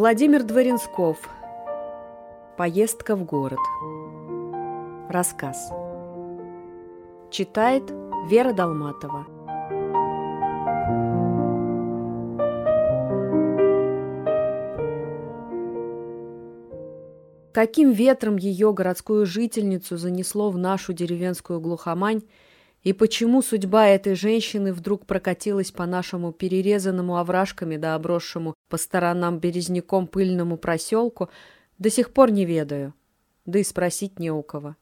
Владимир Дворенсков. Поездка в город. Рассказ. Читает Вера Долматова. Каким ветром ее, городскую жительницу, занесло в нашу деревенскую глухомань, и почему судьба этой женщины вдруг прокатилась по нашему перерезанному овражками да обросшему по сторонам березняком пыльному проселку, до сих пор не ведаю, да и спросить не у кого.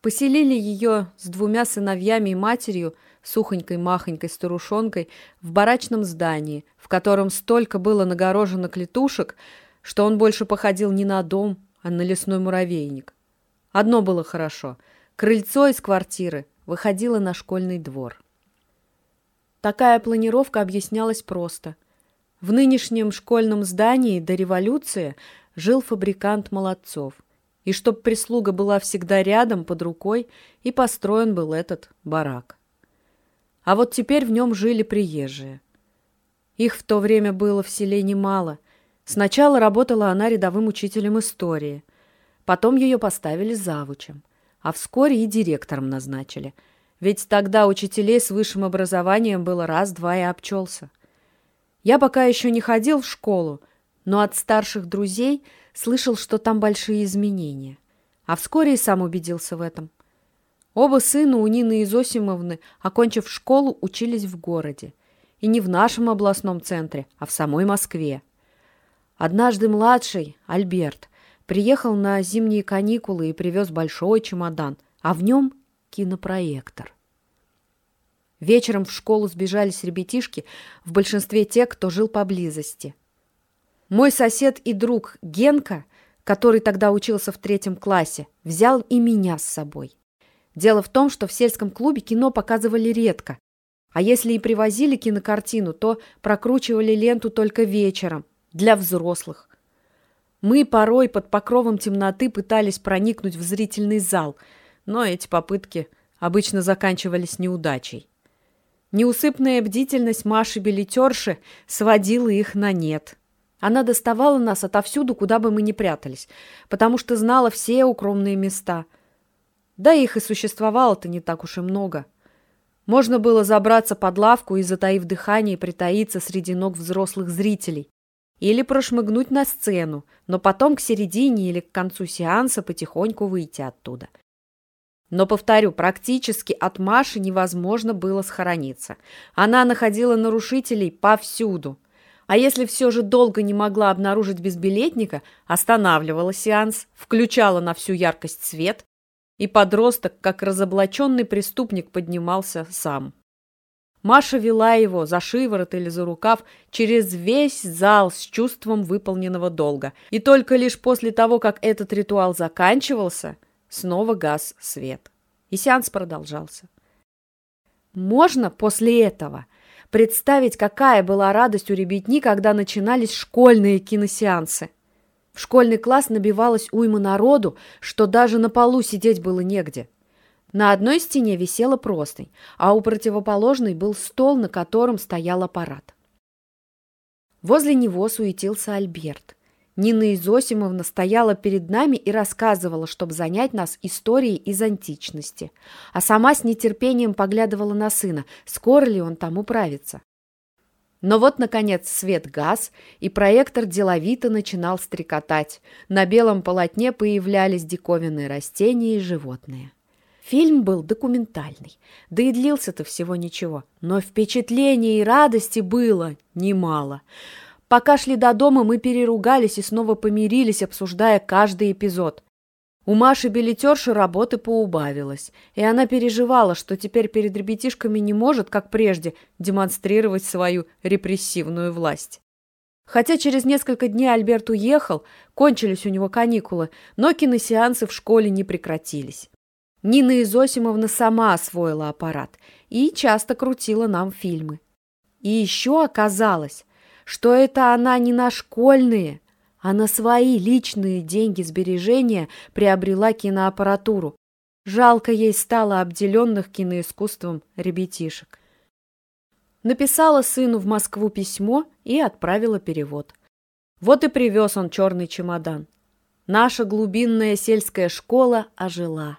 Поселили ее с двумя сыновьями и матерью, сухонькой-махонькой старушонкой, в барачном здании, в котором столько было нагорожено клетушек, что он больше походил не на дом, а на лесной муравейник. Одно было хорошо — крыльцо из квартиры выходило на школьный двор. Такая планировка объяснялась просто. В нынешнем школьном здании до революции жил фабрикант Молодцов. И чтоб прислуга была всегда рядом, под рукой, и построен был этот барак. А вот теперь в нем жили приезжие. Их в то время было в селе немало, Сначала работала она рядовым учителем истории. Потом ее поставили завучем. А вскоре и директором назначили. Ведь тогда учителей с высшим образованием было раз-два и обчелся. Я пока еще не ходил в школу, но от старших друзей слышал, что там большие изменения. А вскоре и сам убедился в этом. Оба сына у Нины Изосимовны, окончив школу, учились в городе. И не в нашем областном центре, а в самой Москве. Однажды младший, Альберт, приехал на зимние каникулы и привез большой чемодан, а в нем кинопроектор. Вечером в школу сбежались ребятишки, в большинстве те, кто жил поблизости. Мой сосед и друг Генка, который тогда учился в третьем классе, взял и меня с собой. Дело в том, что в сельском клубе кино показывали редко, а если и привозили кинокартину, то прокручивали ленту только вечером, для взрослых. Мы порой под покровом темноты пытались проникнуть в зрительный зал, но эти попытки обычно заканчивались неудачей. Неусыпная бдительность Маши-билетерши сводила их на нет. Она доставала нас отовсюду, куда бы мы ни прятались, потому что знала все укромные места. Да их и существовало-то не так уж и много. Можно было забраться под лавку и, затаив дыхание, притаиться среди ног взрослых зрителей. Или прошмыгнуть на сцену, но потом к середине или к концу сеанса потихоньку выйти оттуда. Но, повторю, практически от Маши невозможно было схорониться. Она находила нарушителей повсюду. А если все же долго не могла обнаружить безбилетника, останавливала сеанс, включала на всю яркость свет, и подросток, как разоблаченный преступник, поднимался сам. Маша вела его за шиворот или за рукав через весь зал с чувством выполненного долга. И только лишь после того, как этот ритуал заканчивался, снова гас свет. И сеанс продолжался. Можно после этого представить, какая была радость у ребятни, когда начинались школьные киносеансы. В школьный класс набивалась уйма народу, что даже на полу сидеть было негде. На одной стене висела простынь, а у противоположной был стол, на котором стоял аппарат. Возле него суетился Альберт. Нина Изосимовна стояла перед нами и рассказывала, чтобы занять нас историей из античности, а сама с нетерпением поглядывала на сына, скоро ли он там управится. Но вот, наконец, свет газ, и проектор деловито начинал стрекотать. На белом полотне появлялись диковинные растения и животные. Фильм был документальный, да и длился-то всего ничего, но впечатления и радости было немало. Пока шли до дома, мы переругались и снова помирились, обсуждая каждый эпизод. У Маши билетерши работы поубавилось, и она переживала, что теперь перед ребятишками не может, как прежде, демонстрировать свою репрессивную власть. Хотя через несколько дней Альберт уехал, кончились у него каникулы, но киносеансы в школе не прекратились. Нина Изосимовна сама освоила аппарат и часто крутила нам фильмы. И еще оказалось, что это она не на школьные, а на свои личные деньги сбережения приобрела киноаппаратуру. Жалко ей стало обделенных киноискусством ребятишек. Написала сыну в Москву письмо и отправила перевод. Вот и привез он черный чемодан. Наша глубинная сельская школа ожила.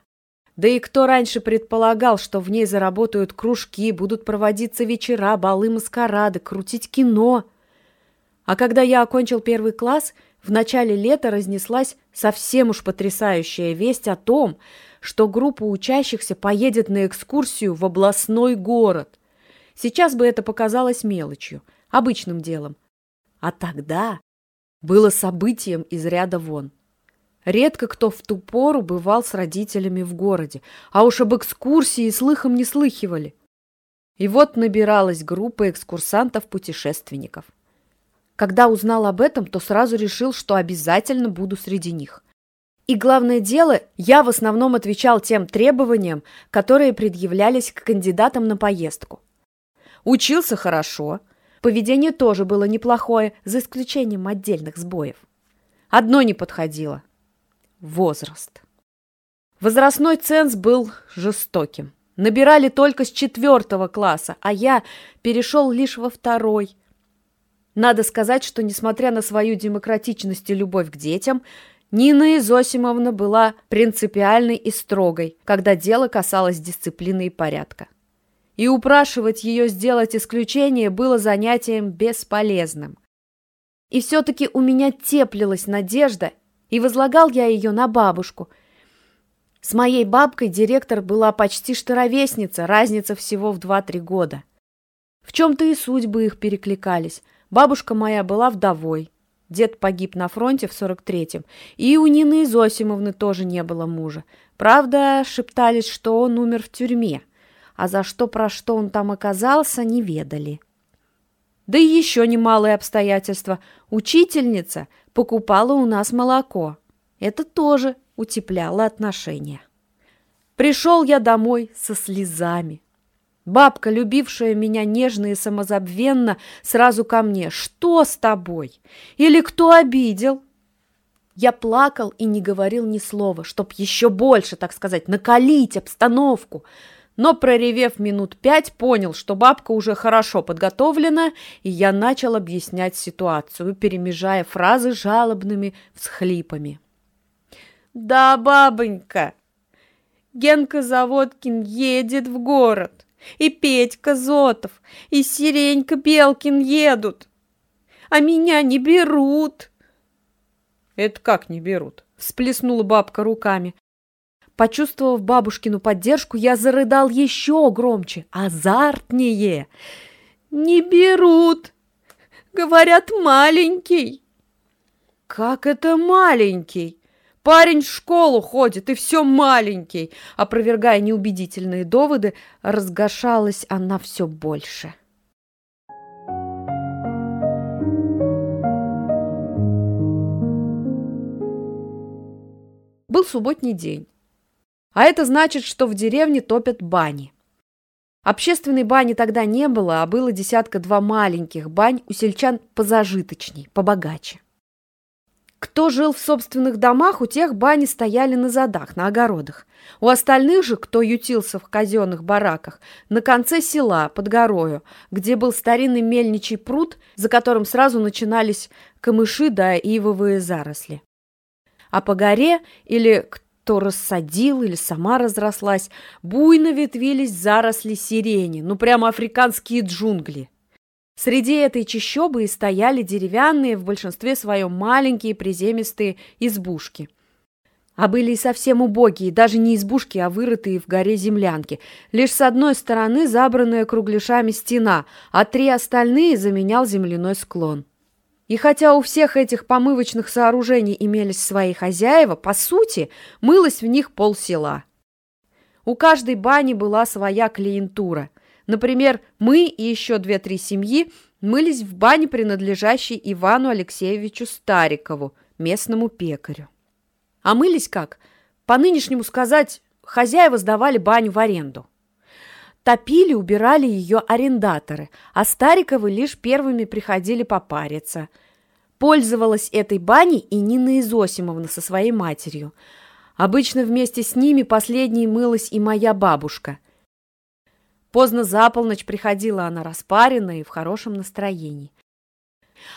Да и кто раньше предполагал, что в ней заработают кружки, будут проводиться вечера, балы, маскарады, крутить кино? А когда я окончил первый класс, в начале лета разнеслась совсем уж потрясающая весть о том, что группа учащихся поедет на экскурсию в областной город. Сейчас бы это показалось мелочью, обычным делом. А тогда было событием из ряда вон. Редко кто в ту пору бывал с родителями в городе, а уж об экскурсии слыхом не слыхивали. И вот набиралась группа экскурсантов-путешественников. Когда узнал об этом, то сразу решил, что обязательно буду среди них. И главное дело, я в основном отвечал тем требованиям, которые предъявлялись к кандидатам на поездку. Учился хорошо, поведение тоже было неплохое, за исключением отдельных сбоев. Одно не подходило возраст. Возрастной ценз был жестоким. Набирали только с четвертого класса, а я перешел лишь во второй. Надо сказать, что, несмотря на свою демократичность и любовь к детям, Нина Изосимовна была принципиальной и строгой, когда дело касалось дисциплины и порядка. И упрашивать ее сделать исключение было занятием бесполезным. И все-таки у меня теплилась надежда и возлагал я ее на бабушку. С моей бабкой директор была почти что разница всего в два-три года. В чем-то и судьбы их перекликались. Бабушка моя была вдовой. Дед погиб на фронте в 43-м, и у Нины Зосимовны тоже не было мужа. Правда, шептались, что он умер в тюрьме, а за что, про что он там оказался, не ведали. Да и еще немалые обстоятельства. Учительница покупала у нас молоко. Это тоже утепляло отношения. Пришел я домой со слезами. Бабка, любившая меня нежно и самозабвенно, сразу ко мне. «Что с тобой? Или кто обидел?» Я плакал и не говорил ни слова, чтоб еще больше, так сказать, накалить обстановку – но, проревев минут пять, понял, что бабка уже хорошо подготовлена, и я начал объяснять ситуацию, перемежая фразы жалобными всхлипами. «Да, бабонька, Генка Заводкин едет в город, и Петька Зотов, и Сиренька Белкин едут, а меня не берут». «Это как не берут?» – всплеснула бабка руками. Почувствовав бабушкину поддержку, я зарыдал еще громче, азартнее. «Не берут! Говорят, маленький!» «Как это маленький? Парень в школу ходит, и все маленький!» Опровергая неубедительные доводы, разгошалась она все больше. Был субботний день. А это значит, что в деревне топят бани. Общественной бани тогда не было, а было десятка-два маленьких бань у сельчан позажиточней, побогаче. Кто жил в собственных домах, у тех бани стояли на задах, на огородах. У остальных же, кто ютился в казенных бараках, на конце села, под горою, где был старинный мельничий пруд, за которым сразу начинались камыши да ивовые заросли. А по горе или кто рассадил или сама разрослась, буйно ветвились заросли сирени, ну прямо африканские джунгли. Среди этой чащобы и стояли деревянные, в большинстве своем маленькие приземистые избушки. А были и совсем убогие, даже не избушки, а вырытые в горе землянки. Лишь с одной стороны забранная кругляшами стена, а три остальные заменял земляной склон. И хотя у всех этих помывочных сооружений имелись свои хозяева, по сути, мылось в них полсела. У каждой бани была своя клиентура. Например, мы и еще две-три семьи мылись в бане, принадлежащей Ивану Алексеевичу Старикову, местному пекарю. А мылись как? По нынешнему сказать, хозяева сдавали баню в аренду. Топили, убирали ее арендаторы, а Стариковы лишь первыми приходили попариться. Пользовалась этой баней и Нина Изосимовна со своей матерью. Обычно вместе с ними последней мылась и моя бабушка. Поздно за полночь приходила она распаренная и в хорошем настроении.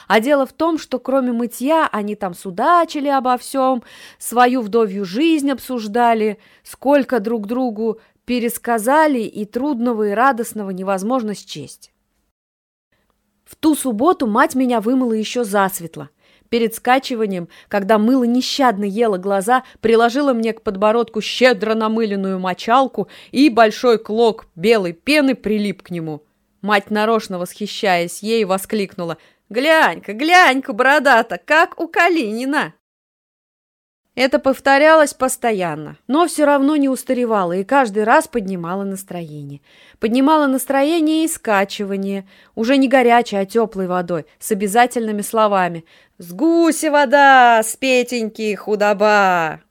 А дело в том, что кроме мытья они там судачили обо всем, свою вдовью жизнь обсуждали, сколько друг другу пересказали и трудного и радостного невозможно счесть. В ту субботу мать меня вымыла еще засветло. Перед скачиванием, когда мыло нещадно ела глаза, приложила мне к подбородку щедро намыленную мочалку, и большой клок белой пены прилип к нему. Мать, нарочно восхищаясь ей, воскликнула «Глянь-ка, глянь-ка, бородата, как у Калинина!» Это повторялось постоянно, но все равно не устаревало и каждый раз поднимало настроение. Поднимало настроение и скачивание, уже не горячей, а теплой водой, с обязательными словами «С гуся вода, с Петеньки худоба!»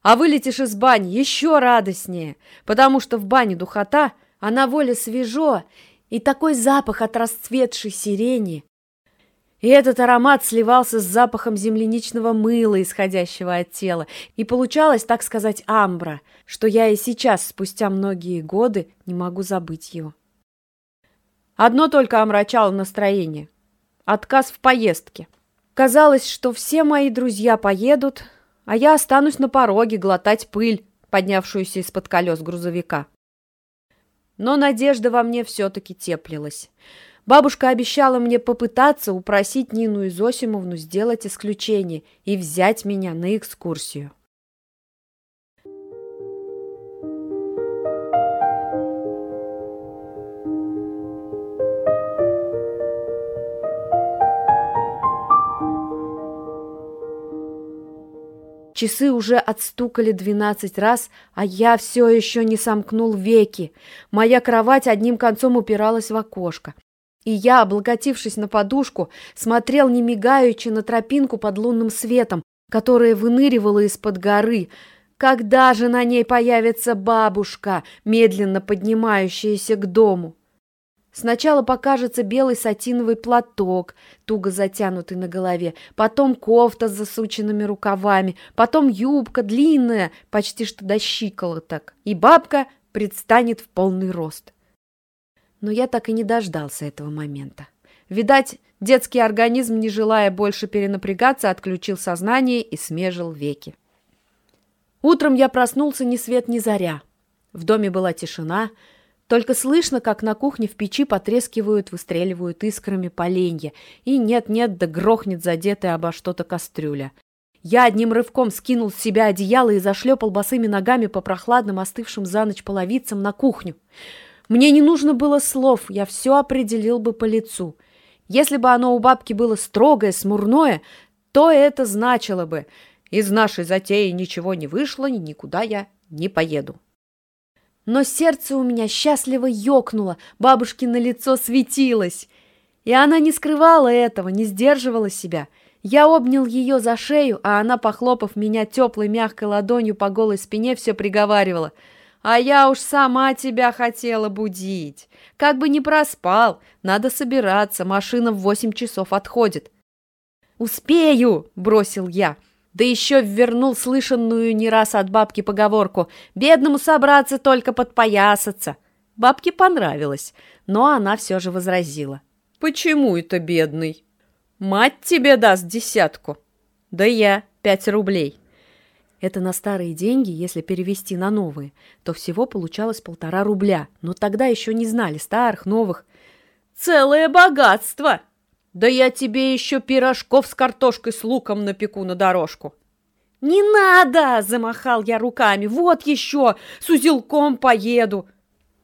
А вылетишь из бани еще радостнее, потому что в бане духота, а на воле свежо, и такой запах от расцветшей сирени. И этот аромат сливался с запахом земляничного мыла, исходящего от тела, и получалось, так сказать, амбра, что я и сейчас, спустя многие годы, не могу забыть его. Одно только омрачало настроение – отказ в поездке. Казалось, что все мои друзья поедут, а я останусь на пороге глотать пыль, поднявшуюся из-под колес грузовика. Но надежда во мне все-таки теплилась. Бабушка обещала мне попытаться упросить Нину и сделать исключение и взять меня на экскурсию. Часы уже отстукали двенадцать раз, а я все еще не сомкнул веки. Моя кровать одним концом упиралась в окошко. И я, облокотившись на подушку, смотрел не мигаючи на тропинку под лунным светом, которая выныривала из-под горы. Когда же на ней появится бабушка, медленно поднимающаяся к дому? Сначала покажется белый сатиновый платок, туго затянутый на голове, потом кофта с засученными рукавами, потом юбка длинная, почти что до щиколоток, и бабка предстанет в полный рост. Но я так и не дождался этого момента. Видать, детский организм, не желая больше перенапрягаться, отключил сознание и смежил веки. Утром я проснулся ни свет ни заря. В доме была тишина, только слышно, как на кухне в печи потрескивают, выстреливают искрами поленья, и нет-нет, да грохнет задетая обо что-то кастрюля. Я одним рывком скинул с себя одеяло и зашлепал босыми ногами по прохладным, остывшим за ночь половицам на кухню. Мне не нужно было слов, я все определил бы по лицу. Если бы оно у бабки было строгое, смурное, то это значило бы «из нашей затеи ничего не вышло, никуда я не поеду». Но сердце у меня счастливо ёкнуло, бабушкино лицо светилось. И она не скрывала этого, не сдерживала себя. Я обнял ее за шею, а она, похлопав меня теплой мягкой ладонью по голой спине, все приговаривала. «А я уж сама тебя хотела будить. Как бы не проспал, надо собираться, машина в восемь часов отходит». «Успею!» – бросил я. Да еще ввернул слышанную не раз от бабки поговорку «Бедному собраться только подпоясаться». Бабке понравилось, но она все же возразила. «Почему это бедный? Мать тебе даст десятку». «Да я пять рублей». Это на старые деньги, если перевести на новые, то всего получалось полтора рубля, но тогда еще не знали старых, новых. «Целое богатство!» Да я тебе еще пирожков с картошкой с луком напеку на дорожку. «Не надо!» – замахал я руками. «Вот еще! С узелком поеду!»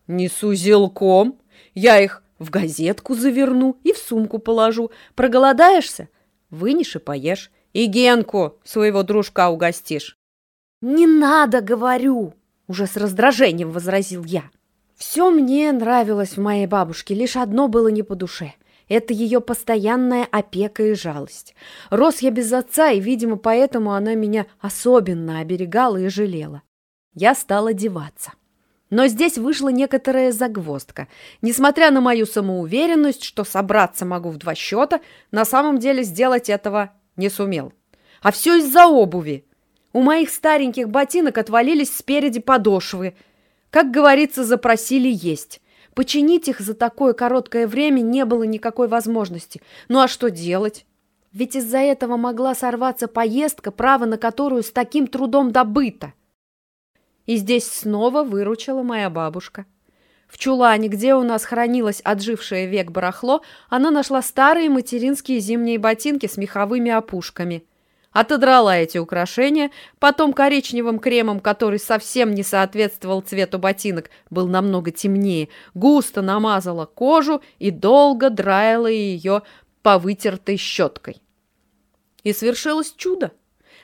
«Не с узелком! Я их в газетку заверну и в сумку положу. Проголодаешься? Вынешь и поешь. И Генку, своего дружка, угостишь». «Не надо, говорю!» – уже с раздражением возразил я. Все мне нравилось в моей бабушке, лишь одно было не по душе – это ее постоянная опека и жалость. Рос я без отца, и, видимо, поэтому она меня особенно оберегала и жалела. Я стала деваться. Но здесь вышла некоторая загвоздка. Несмотря на мою самоуверенность, что собраться могу в два счета, на самом деле сделать этого не сумел. А все из-за обуви. У моих стареньких ботинок отвалились спереди подошвы. Как говорится, запросили есть. Починить их за такое короткое время не было никакой возможности. Ну а что делать? Ведь из-за этого могла сорваться поездка, право на которую с таким трудом добыто. И здесь снова выручила моя бабушка. В чулане, где у нас хранилось отжившее век барахло, она нашла старые материнские зимние ботинки с меховыми опушками. Отодрала эти украшения, потом коричневым кремом, который совсем не соответствовал цвету ботинок, был намного темнее, густо намазала кожу и долго драила ее по вытертой щеткой. И свершилось чудо.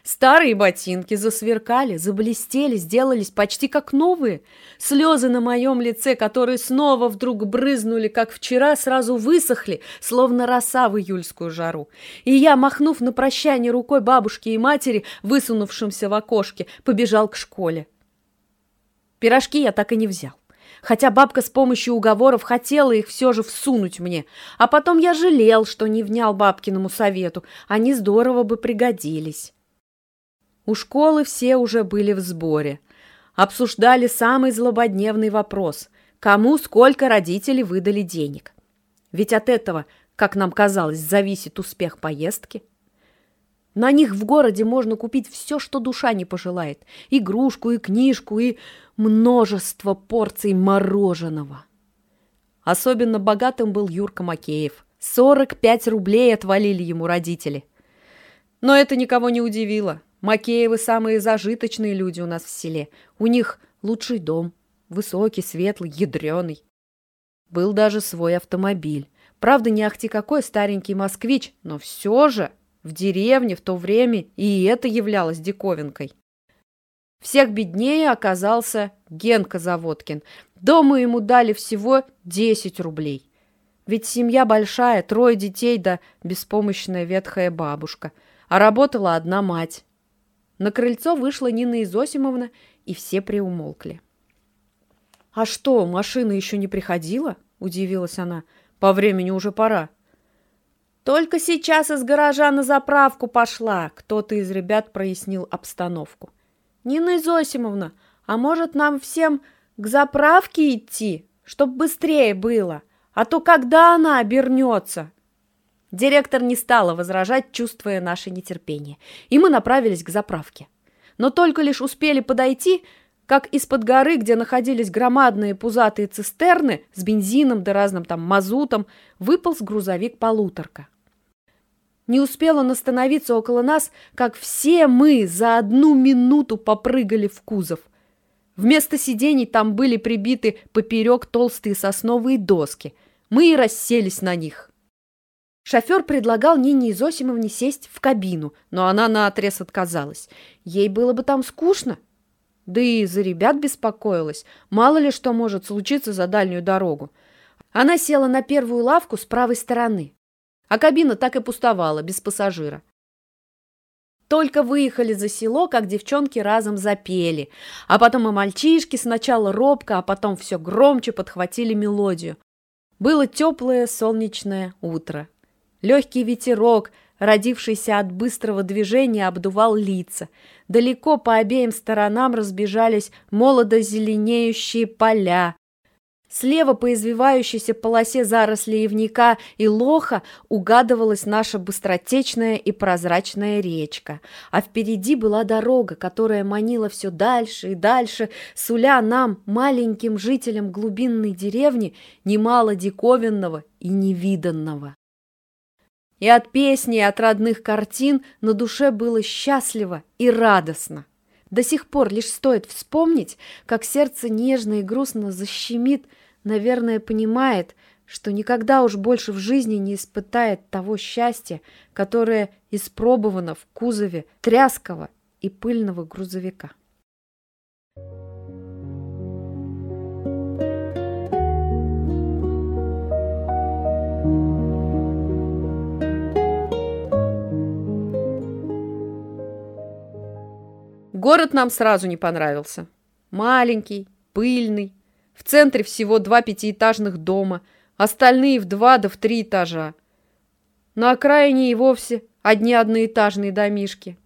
Старые ботинки засверкали, заблестели, сделались почти как новые. Слезы на моем лице, которые снова вдруг брызнули, как вчера, сразу высохли, словно роса в июльскую жару. И я, махнув на прощание рукой бабушки и матери, высунувшимся в окошке, побежал к школе. Пирожки я так и не взял. Хотя бабка с помощью уговоров хотела их все же всунуть мне. А потом я жалел, что не внял бабкиному совету. Они здорово бы пригодились. У школы все уже были в сборе. Обсуждали самый злободневный вопрос – кому сколько родители выдали денег. Ведь от этого, как нам казалось, зависит успех поездки. На них в городе можно купить все, что душа не пожелает. Игрушку, и книжку, и множество порций мороженого. Особенно богатым был Юрка Макеев. 45 рублей отвалили ему родители. Но это никого не удивило. Макеевы самые зажиточные люди у нас в селе. У них лучший дом, высокий, светлый, ядреный. Был даже свой автомобиль. Правда, не ахти какой старенький москвич, но все же в деревне в то время и это являлось диковинкой. Всех беднее оказался Генка Заводкин. Дому ему дали всего 10 рублей. Ведь семья большая, трое детей да беспомощная ветхая бабушка. А работала одна мать. На крыльцо вышла Нина Изосимовна, и все приумолкли. «А что, машина еще не приходила?» – удивилась она. «По времени уже пора». «Только сейчас из гаража на заправку пошла», – кто-то из ребят прояснил обстановку. «Нина Изосимовна, а может нам всем к заправке идти, чтоб быстрее было? А то когда она обернется?» Директор не стала возражать, чувствуя наше нетерпение, и мы направились к заправке. Но только лишь успели подойти, как из-под горы, где находились громадные пузатые цистерны с бензином да разным там мазутом, выполз грузовик-полуторка. Не успел он остановиться около нас, как все мы за одну минуту попрыгали в кузов. Вместо сидений там были прибиты поперек толстые сосновые доски. Мы и расселись на них. Шофер предлагал Нине Изосимовне сесть в кабину, но она наотрез отказалась. Ей было бы там скучно. Да и за ребят беспокоилась. Мало ли что может случиться за дальнюю дорогу. Она села на первую лавку с правой стороны. А кабина так и пустовала, без пассажира. Только выехали за село, как девчонки разом запели. А потом и мальчишки сначала робко, а потом все громче подхватили мелодию. Было теплое солнечное утро. Легкий ветерок, родившийся от быстрого движения, обдувал лица. Далеко по обеим сторонам разбежались молодо зеленеющие поля. Слева по извивающейся полосе зарослей ивника и лоха угадывалась наша быстротечная и прозрачная речка, а впереди была дорога, которая манила все дальше и дальше, суля нам, маленьким жителям глубинной деревни, немало диковинного и невиданного. И от песни, и от родных картин на душе было счастливо и радостно. До сих пор лишь стоит вспомнить, как сердце нежно и грустно защемит, наверное, понимает, что никогда уж больше в жизни не испытает того счастья, которое испробовано в кузове тряского и пыльного грузовика. Город нам сразу не понравился. Маленький, пыльный. В центре всего два пятиэтажных дома, остальные в два да в три этажа. На окраине и вовсе одни одноэтажные домишки.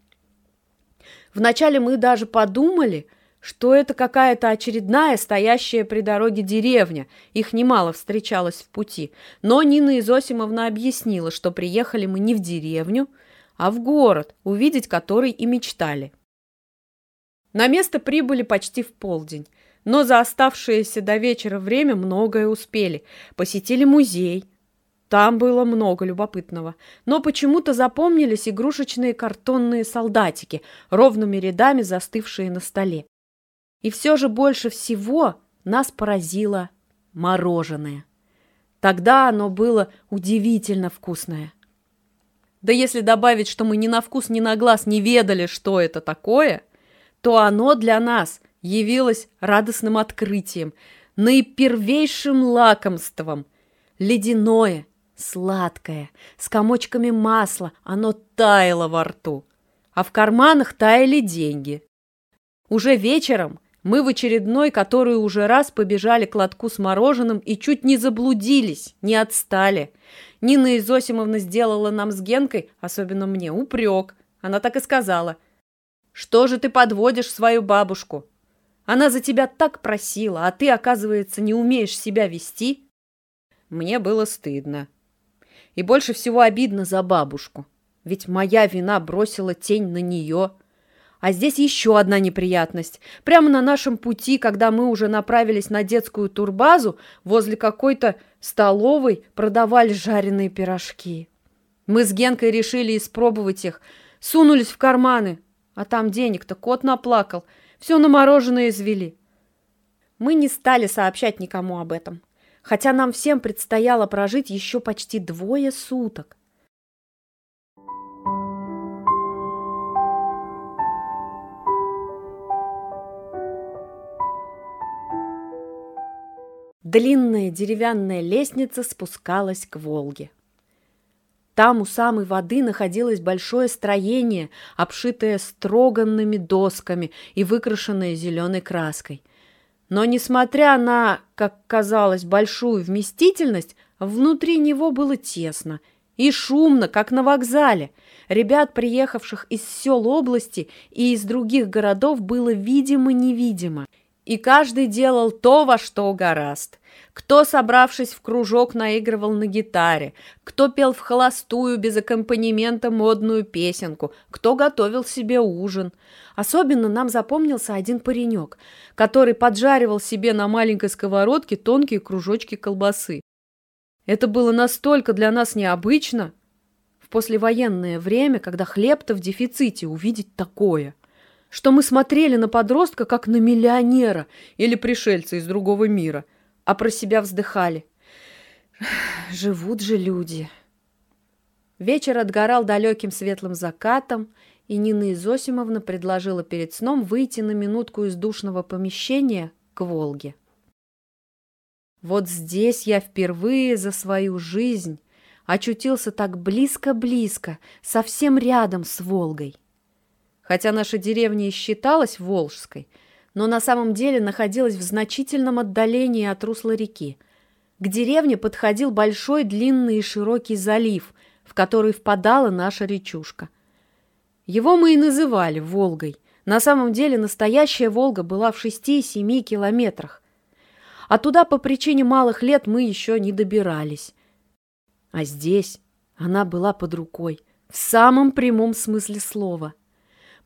Вначале мы даже подумали, что это какая-то очередная стоящая при дороге деревня. Их немало встречалось в пути. Но Нина Изосимовна объяснила, что приехали мы не в деревню, а в город, увидеть который и мечтали. На место прибыли почти в полдень, но за оставшееся до вечера время многое успели. Посетили музей. Там было много любопытного, но почему-то запомнились игрушечные картонные солдатики, ровными рядами застывшие на столе. И все же больше всего нас поразило мороженое. Тогда оно было удивительно вкусное. Да если добавить, что мы ни на вкус, ни на глаз не ведали, что это такое, то оно для нас явилось радостным открытием, наипервейшим лакомством. Ледяное, сладкое, с комочками масла, оно таяло во рту, а в карманах таяли деньги. Уже вечером мы в очередной, который уже раз побежали к лотку с мороженым и чуть не заблудились, не отстали. Нина Изосимовна сделала нам с Генкой, особенно мне, упрек. Она так и сказала. «Что же ты подводишь свою бабушку? Она за тебя так просила, а ты, оказывается, не умеешь себя вести». Мне было стыдно. И больше всего обидно за бабушку. Ведь моя вина бросила тень на нее – а здесь еще одна неприятность. Прямо на нашем пути, когда мы уже направились на детскую турбазу, возле какой-то столовой продавали жареные пирожки. Мы с Генкой решили испробовать их, сунулись в карманы, а там денег-то кот наплакал, все на мороженое извели. Мы не стали сообщать никому об этом, хотя нам всем предстояло прожить еще почти двое суток. Длинная деревянная лестница спускалась к Волге. Там у самой воды находилось большое строение, обшитое строганными досками и выкрашенное зеленой краской. Но, несмотря на, как казалось, большую вместительность, внутри него было тесно и шумно, как на вокзале. Ребят, приехавших из сел области и из других городов, было видимо-невидимо. И каждый делал то, во что гораст. Кто, собравшись в кружок, наигрывал на гитаре, кто пел в холостую без аккомпанемента модную песенку, кто готовил себе ужин. Особенно нам запомнился один паренек, который поджаривал себе на маленькой сковородке тонкие кружочки колбасы. Это было настолько для нас необычно в послевоенное время, когда хлеб-то в дефиците, увидеть такое, что мы смотрели на подростка как на миллионера или пришельца из другого мира – а про себя вздыхали. Живут же люди. Вечер отгорал далеким светлым закатом, и Нина Изосимовна предложила перед сном выйти на минутку из душного помещения к Волге. Вот здесь я впервые за свою жизнь очутился так близко-близко, совсем рядом с Волгой. Хотя наша деревня и считалась Волжской – но на самом деле находилась в значительном отдалении от русла реки. К деревне подходил большой длинный и широкий залив, в который впадала наша речушка. Его мы и называли Волгой. На самом деле настоящая Волга была в 6-7 километрах. А туда по причине малых лет мы еще не добирались. А здесь она была под рукой, в самом прямом смысле слова –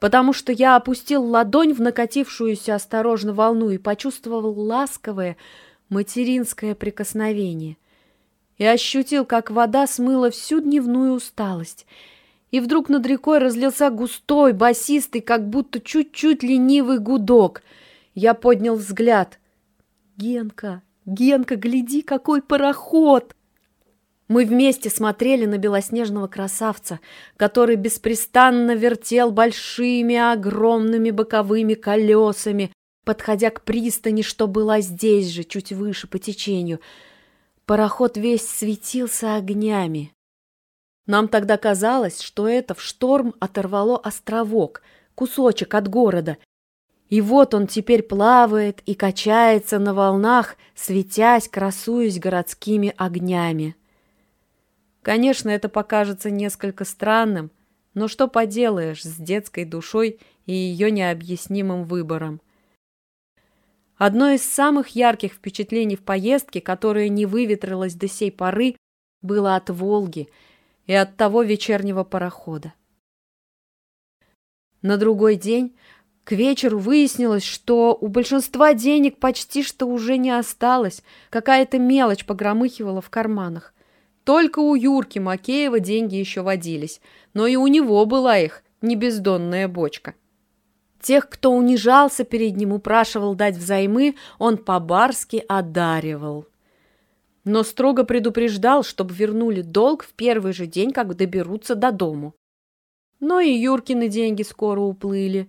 потому что я опустил ладонь в накатившуюся осторожно волну и почувствовал ласковое материнское прикосновение. И ощутил, как вода смыла всю дневную усталость. И вдруг над рекой разлился густой, басистый, как будто чуть-чуть ленивый гудок. Я поднял взгляд. «Генка, Генка, гляди, какой пароход!» Мы вместе смотрели на белоснежного красавца, который беспрестанно вертел большими огромными боковыми колесами, подходя к пристани, что была здесь же, чуть выше по течению. Пароход весь светился огнями. Нам тогда казалось, что это в шторм оторвало островок, кусочек от города. И вот он теперь плавает и качается на волнах, светясь, красуясь городскими огнями. Конечно, это покажется несколько странным, но что поделаешь с детской душой и ее необъяснимым выбором. Одно из самых ярких впечатлений в поездке, которое не выветрилось до сей поры, было от Волги и от того вечернего парохода. На другой день к вечеру выяснилось, что у большинства денег почти что уже не осталось, какая-то мелочь погромыхивала в карманах. Только у Юрки Макеева деньги еще водились, но и у него была их не бездонная бочка. Тех, кто унижался перед ним, упрашивал дать взаймы, он по-барски одаривал. Но строго предупреждал, чтобы вернули долг в первый же день, как доберутся до дому. Но и Юркины деньги скоро уплыли.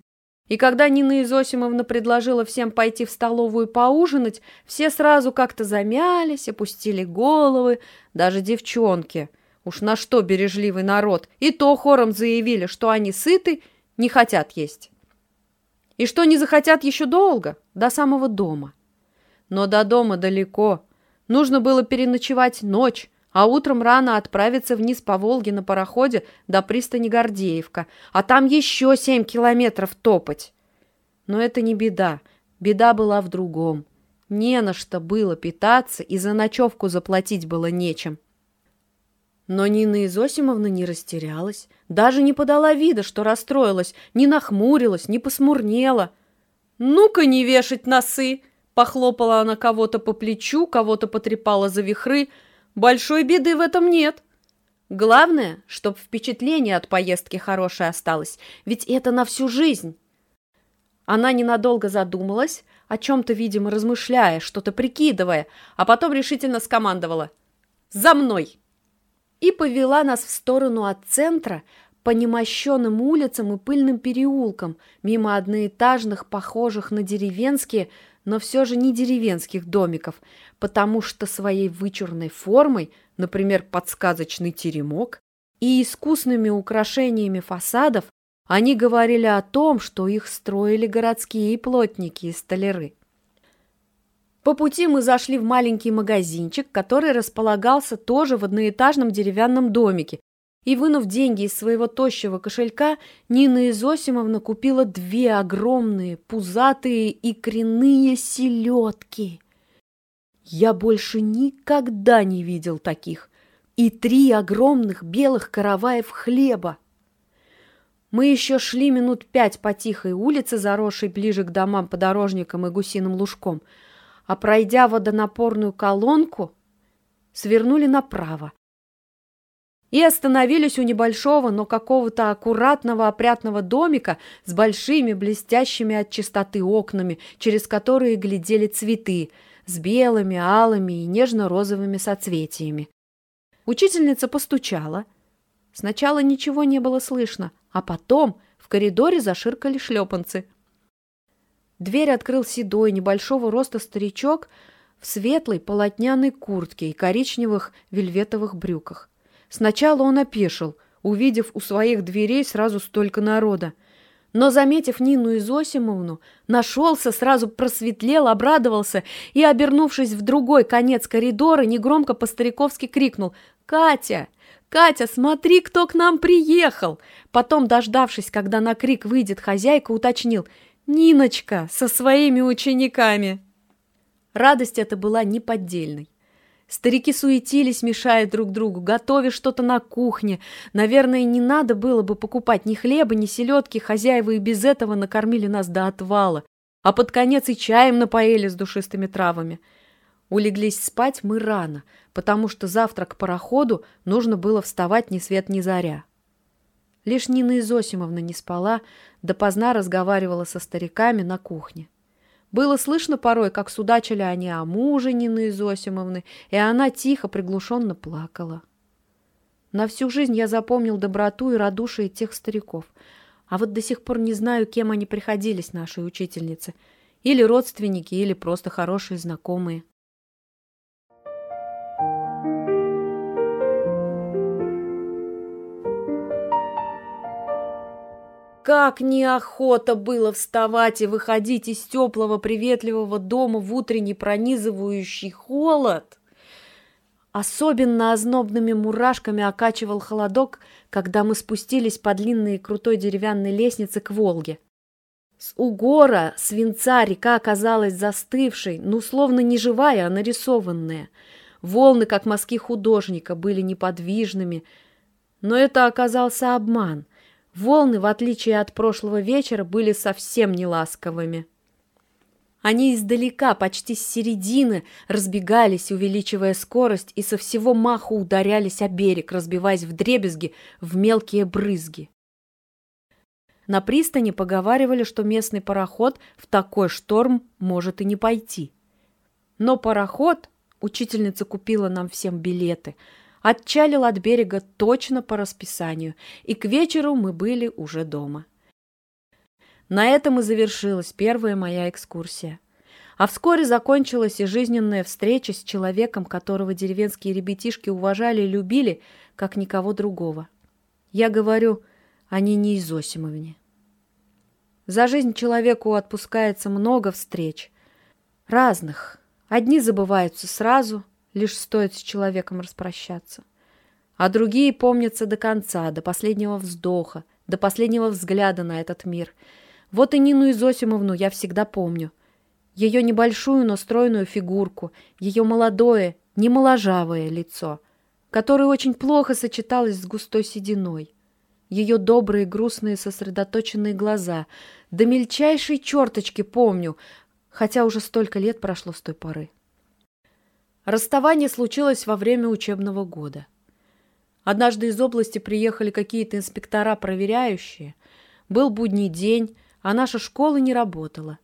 И когда Нина Изосимовна предложила всем пойти в столовую поужинать, все сразу как-то замялись, опустили головы, даже девчонки. Уж на что бережливый народ, и то хором заявили, что они сыты, не хотят есть. И что не захотят еще долго, до самого дома. Но до дома далеко. Нужно было переночевать ночь, а утром рано отправиться вниз по Волге на пароходе до пристани Гордеевка, а там еще семь километров топать. Но это не беда. Беда была в другом. Не на что было питаться, и за ночевку заплатить было нечем. Но Нина Изосимовна не растерялась, даже не подала вида, что расстроилась, не нахмурилась, не посмурнела. «Ну-ка не вешать носы!» Похлопала она кого-то по плечу, кого-то потрепала за вихры – Большой беды в этом нет. Главное, чтоб впечатление от поездки хорошее осталось, ведь это на всю жизнь. Она ненадолго задумалась, о чем-то, видимо, размышляя, что-то прикидывая, а потом решительно скомандовала «За мной!» и повела нас в сторону от центра по немощенным улицам и пыльным переулкам, мимо одноэтажных, похожих на деревенские, но все же не деревенских домиков, потому что своей вычурной формой, например, подсказочный теремок, и искусными украшениями фасадов они говорили о том, что их строили городские плотники и столяры. По пути мы зашли в маленький магазинчик, который располагался тоже в одноэтажном деревянном домике, и, вынув деньги из своего тощего кошелька, Нина Изосимовна купила две огромные, пузатые и коренные селедки. Я больше никогда не видел таких. И три огромных белых караваев хлеба. Мы еще шли минут пять по тихой улице, заросшей ближе к домам подорожникам и гусиным лужком, а пройдя водонапорную колонку, свернули направо и остановились у небольшого, но какого-то аккуратного опрятного домика с большими блестящими от чистоты окнами, через которые глядели цветы с белыми, алыми и нежно-розовыми соцветиями. Учительница постучала. Сначала ничего не было слышно, а потом в коридоре заширкали шлепанцы. Дверь открыл седой, небольшого роста старичок в светлой полотняной куртке и коричневых вельветовых брюках. Сначала он опешил, увидев у своих дверей сразу столько народа. Но, заметив Нину Изосимовну, нашелся, сразу просветлел, обрадовался и, обернувшись в другой конец коридора, негромко по-стариковски крикнул «Катя! Катя, смотри, кто к нам приехал!» Потом, дождавшись, когда на крик выйдет хозяйка, уточнил «Ниночка со своими учениками!» Радость эта была неподдельной. Старики суетились, мешая друг другу, готовя что-то на кухне. Наверное, не надо было бы покупать ни хлеба, ни селедки, хозяева и без этого накормили нас до отвала. А под конец и чаем напоили с душистыми травами. Улеглись спать мы рано, потому что завтра к пароходу нужно было вставать ни свет ни заря. Лишь Нина Изосимовна не спала, допоздна разговаривала со стариками на кухне. Было слышно порой, как судачили они о муже Нины Изосимовны, и она тихо, приглушенно плакала. На всю жизнь я запомнил доброту и радушие тех стариков, а вот до сих пор не знаю, кем они приходились нашей учительнице. Или родственники, или просто хорошие знакомые. Как неохота было вставать и выходить из теплого приветливого дома в утренний пронизывающий холод. Особенно ознобными мурашками окачивал холодок, когда мы спустились по длинной и крутой деревянной лестнице к Волге. С угора свинца река оказалась застывшей, ну, словно не живая, а нарисованная. Волны, как мазки художника, были неподвижными. Но это оказался обман. Волны, в отличие от прошлого вечера, были совсем не ласковыми. Они издалека, почти с середины, разбегались, увеличивая скорость, и со всего маху ударялись о берег, разбиваясь в дребезги, в мелкие брызги. На пристани поговаривали, что местный пароход в такой шторм может и не пойти. Но пароход, учительница купила нам всем билеты, отчалил от берега точно по расписанию, и к вечеру мы были уже дома. На этом и завершилась первая моя экскурсия. А вскоре закончилась и жизненная встреча с человеком, которого деревенские ребятишки уважали и любили, как никого другого. Я говорю о Нине Изосимовне. За жизнь человеку отпускается много встреч. Разных. Одни забываются сразу, лишь стоит с человеком распрощаться. А другие помнятся до конца, до последнего вздоха, до последнего взгляда на этот мир — вот и Нину Изосимовну я всегда помню. Ее небольшую, но стройную фигурку, ее молодое, не моложавое лицо, которое очень плохо сочеталось с густой сединой. Ее добрые, грустные, сосредоточенные глаза. До мельчайшей черточки помню, хотя уже столько лет прошло с той поры. Расставание случилось во время учебного года. Однажды из области приехали какие-то инспектора проверяющие. Был будний день, а наша школа не работала.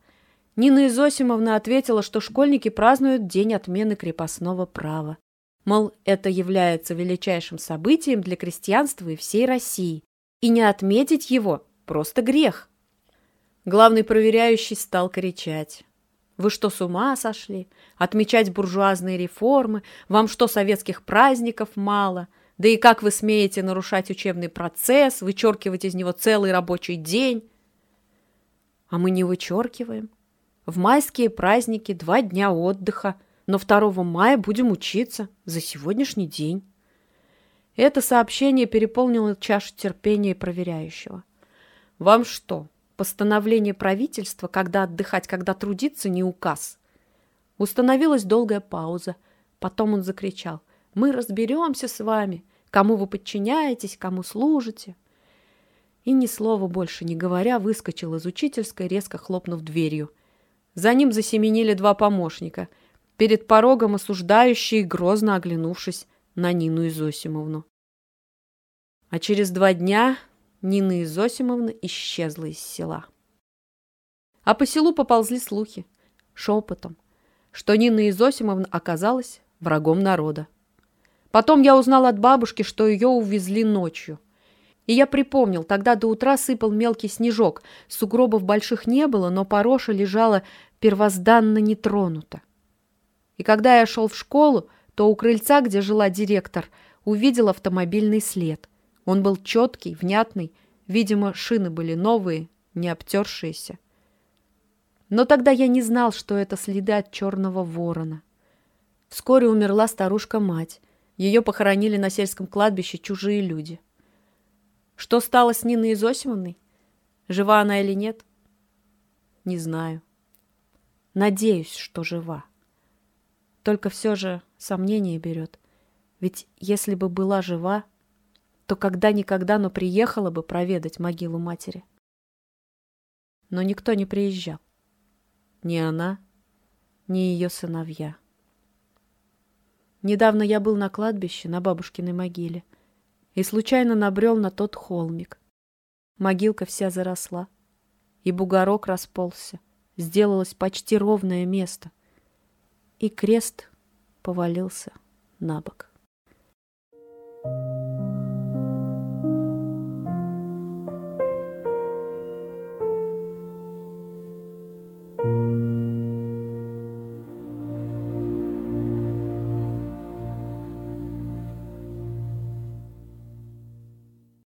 Нина Изосимовна ответила, что школьники празднуют день отмены крепостного права. Мол, это является величайшим событием для крестьянства и всей России, и не отметить его – просто грех. Главный проверяющий стал кричать. «Вы что, с ума сошли? Отмечать буржуазные реформы? Вам что, советских праздников мало? Да и как вы смеете нарушать учебный процесс, вычеркивать из него целый рабочий день?» А мы не вычеркиваем. В майские праздники два дня отдыха, но 2 мая будем учиться за сегодняшний день. Это сообщение переполнило чашу терпения проверяющего. Вам что, постановление правительства, когда отдыхать, когда трудиться, не указ? Установилась долгая пауза. Потом он закричал. Мы разберемся с вами, кому вы подчиняетесь, кому служите и ни слова больше не говоря выскочил из учительской, резко хлопнув дверью. За ним засеменили два помощника, перед порогом осуждающие, грозно оглянувшись на Нину Изосимовну. А через два дня Нина Изосимовна исчезла из села. А по селу поползли слухи, шепотом, что Нина Изосимовна оказалась врагом народа. Потом я узнал от бабушки, что ее увезли ночью. И я припомнил, тогда до утра сыпал мелкий снежок, сугробов больших не было, но пороша лежала первозданно нетронута. И когда я шел в школу, то у крыльца, где жила директор, увидел автомобильный след. Он был четкий, внятный, видимо, шины были новые, не обтершиеся. Но тогда я не знал, что это следы от черного ворона. Вскоре умерла старушка-мать. Ее похоронили на сельском кладбище чужие люди. Что стало с Ниной Изосимовной? Жива она или нет? Не знаю. Надеюсь, что жива. Только все же сомнение берет. Ведь если бы была жива, то когда-никогда, но приехала бы проведать могилу матери. Но никто не приезжал. Ни она, ни ее сыновья. Недавно я был на кладбище, на бабушкиной могиле — и случайно набрел на тот холмик. Могилка вся заросла, и бугорок расползся, сделалось почти ровное место, и крест повалился на бок.